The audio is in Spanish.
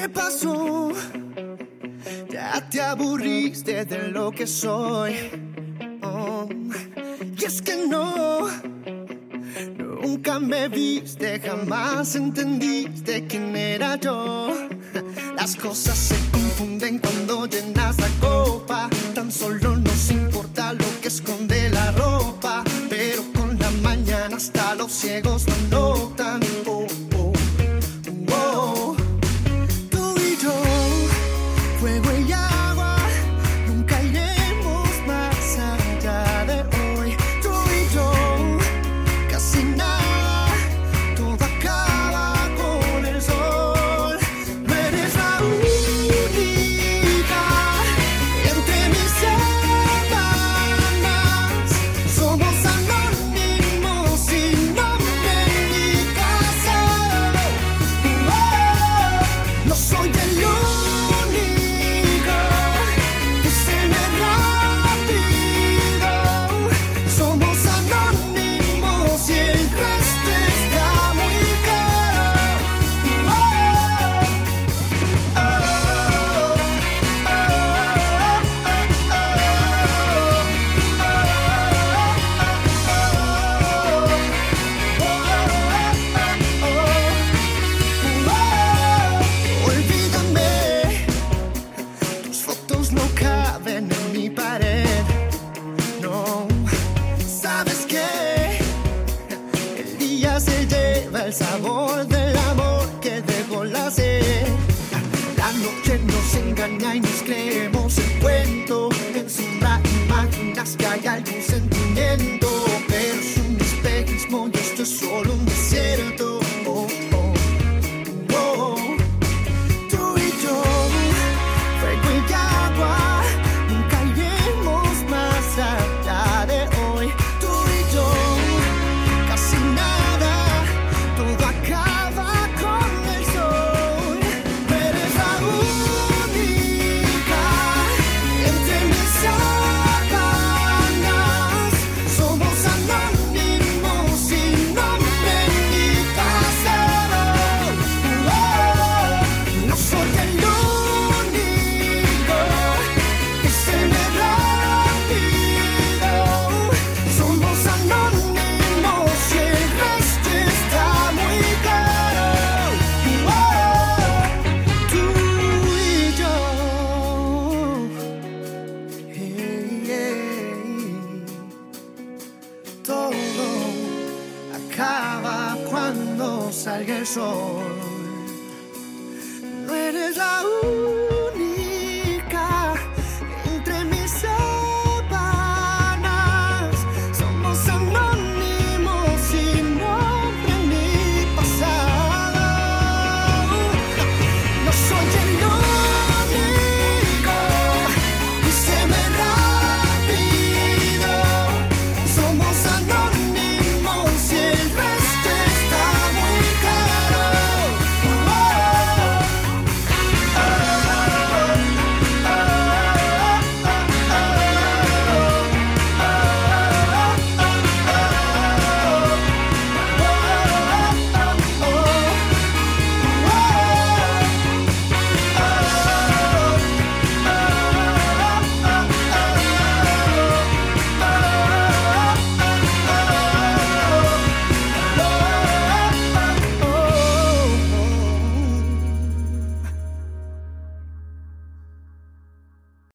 ¿Qué pasó? Ya te aburriste de lo que soy. Oh, y es que no, nunca me viste, jamás entendiste quién era yo. Las cosas se confunden cuando llenas la copa. Tan solo nos importa lo que esconde la ropa. Pero con la mañana hasta los ciegos lo No, ¿sabes qué? El día se lleva el sabor del amor que dejó la sed. La noche nos engaña y nos creemos salga el sol. No eres la única